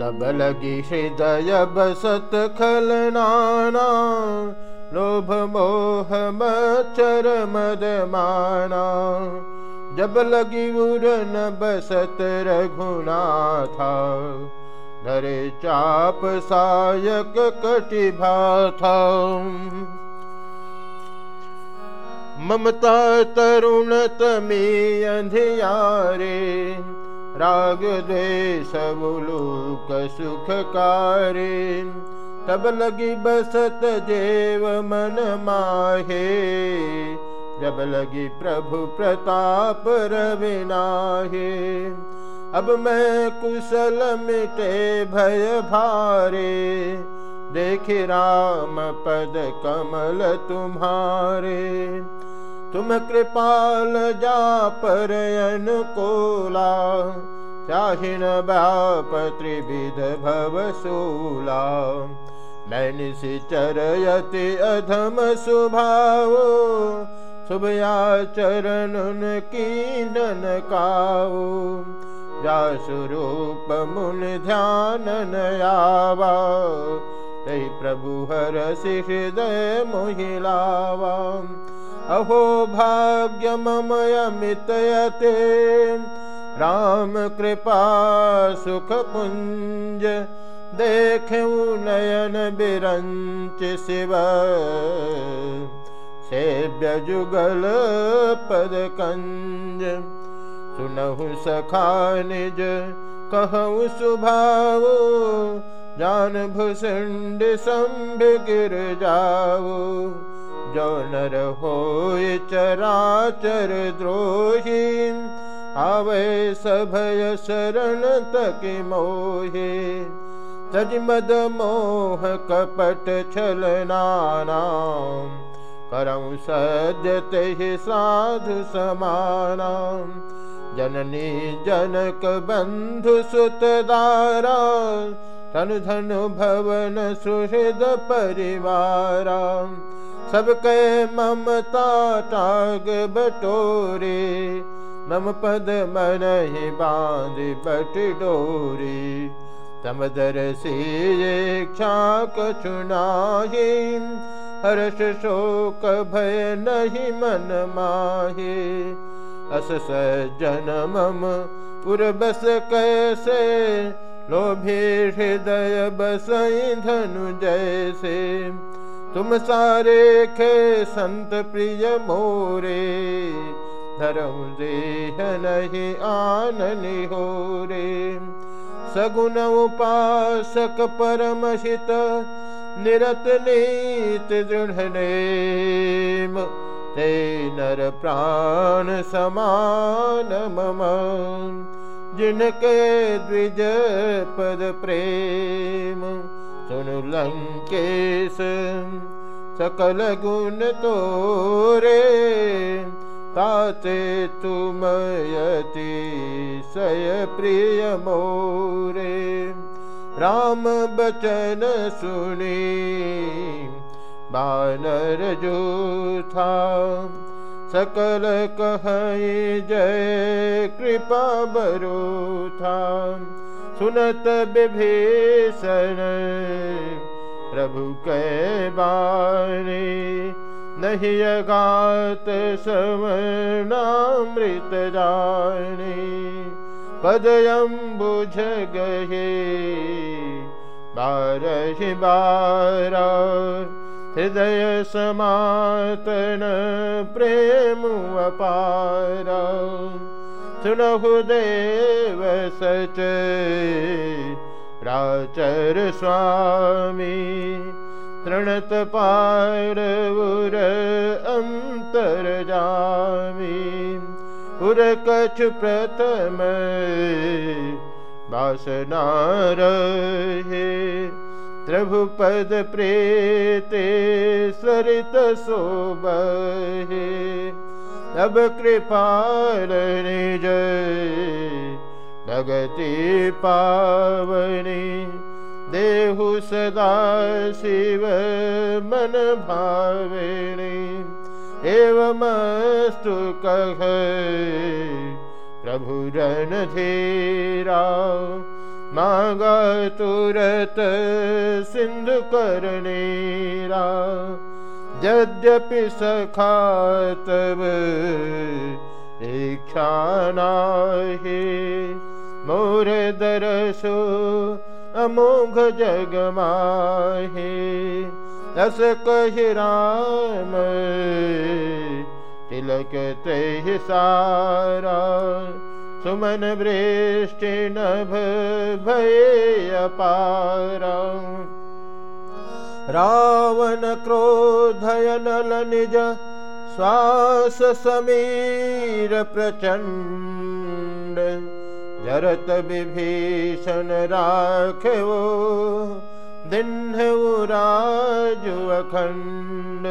तब लगी हृदय बसत खलनाना लोभ मोह मचर मदमाना जब धरे चाप सायक कटि था ममता तरुण तमी अंधियारे राग द्वेष बुलूक सुखकारे। तब लगी बसत जेव मन माहे। जब लगी प्रभु प्रताप रविनाहे अब मैं कुशल मिटे भय भारे। देख राम पद कमल तुम्हारे। तुम कृपाल जा पर अनुकूला चाहिन बाप त्रिविध भवसूला मैन से चरयति अधम सुभाव शुभया चरण कीनन काऊ जासुरूप मुन ध्यान नयावा तै प्रभु हर हृदय मोहिलावा अहो भाग्य ममयमितयते राम कृपा सुख पुंज देखूँ नयन बिरंच शिव। सेव्य जुगल पद कंज सुनहु सखा निज कहूँ सुभाव जान भुसुंड संभ गिर जाओ जो नर हो चराचर द्रोही। आवे सभय शरण तक मोहे। तज मद मोह कपट छल नानाम करऊँ सद्य ते साधु समाना। जननी जनक बंधु सुतदारा तनु धनु भवन सुहृद परिवारा सबके ममता टाग बटोरे, मम पद मन ही बाँध बट डोरी। तम दर से इच्छा कछुनाही हर्ष शोक भय नहीं मन माहे। अस सज्जन मम पुर बस कैसे, लोभे हृदय बस धनु जैसे। तुम सारे खे संत प्रिय मोरे, धर्म देह नहीं आननि हो रे सगुन उपासक परम हित, निरत नीत दृढ़ ते नर प्राण समान मम, जिनके द्विज पद प्रेम। सुन लंकेश सकल गुण तोरे ताते तुमयति सय प्रिय मोरे राम बचन सुनी बानर जो था सकल कह जय कृपा बरो सुनत विभीषण प्रभु कै बाणी नहीं अगात समनामृत जानी। पदयम बुझ गहे, बारहि बारा, हृदय समातन प्रेम अपारा। देव सच राचर स्वामी तृणत पार उर अंतर जामी। उर कछ प्रथम वासना रहे प्रभुपद प्रेते सरित सोबहे कृपाल निज भगति पावनी देहु सदा शिव मन भाविणी एवमस्तु कह प्रभु रन धीरा तुरत सिंधु करनेरा यद्यपि सखातव इच्छा नाही। मोर दरसो अमोघ जग माहे अस कहि राम तिलक ते सारा। सुमन वृष्टि नभ भय अपारा रावण क्रोधय श्वास समीर प्रचण्ड जरत विभीषण राखो दिन्हु राजु अखण्ड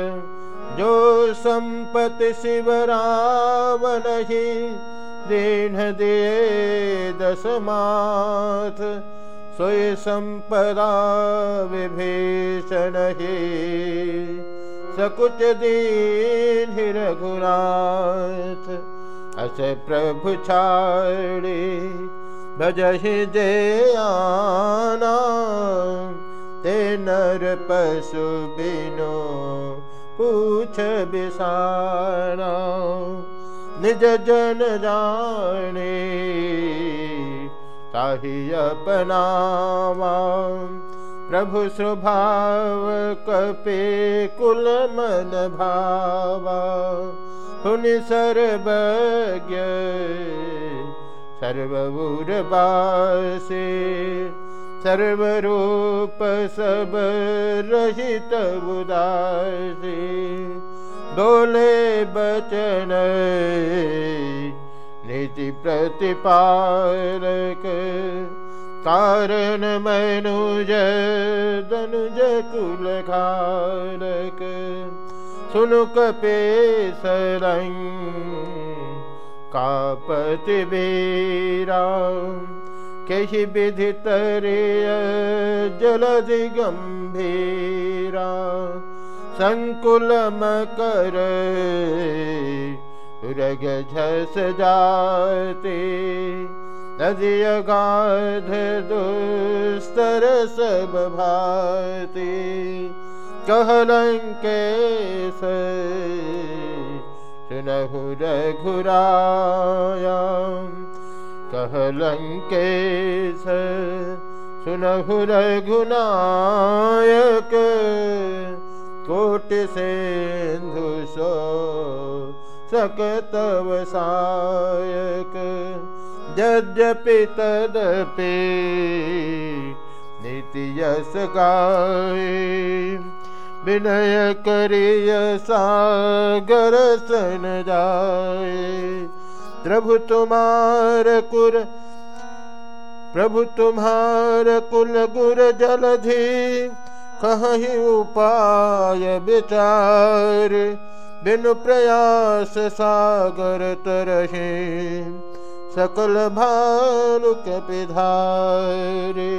जो सम्पति शिव रावण ही दीन दे दशमाथ सोय संपदा विभीषण ही। सकुच दीन रघुनाथ, अस प्रभु छाड़े भजहि जे आना। ते नर पशु बिनो पूछ बिसाना। निज जन जाने ताहि अपनावा प्रभु स्वभाव कपे कुल मन भावा। हुन सर्वज्ञ सर्वुरबासे सर्वरूप सब रहित उदासी। बोले बचन नीति प्रतिपालक। कारण मनुज दनुज कुल खालक। सुनुक पे सरंग कापति वीरा। कहि विधि तरिय जलधि गम्भीरा सङ्कुलम कर झस जाते नदिय गाध दुस्तर सब भाति। कहलंकेश सुनहु रघुराया कहलंकेश सुनहु रघुनायक। कोटि सिंधु सो सकतव सायक यद्यपि तदपि नीति यस गाय विनय करिय सागर सन जाए प्रभु तुम्हार कुर प्रभु तुम्हार कुल गुर जलधि कहीं उपाय विचार। बिनु प्रयास सागर तरहे सकल भालुक पिधारे।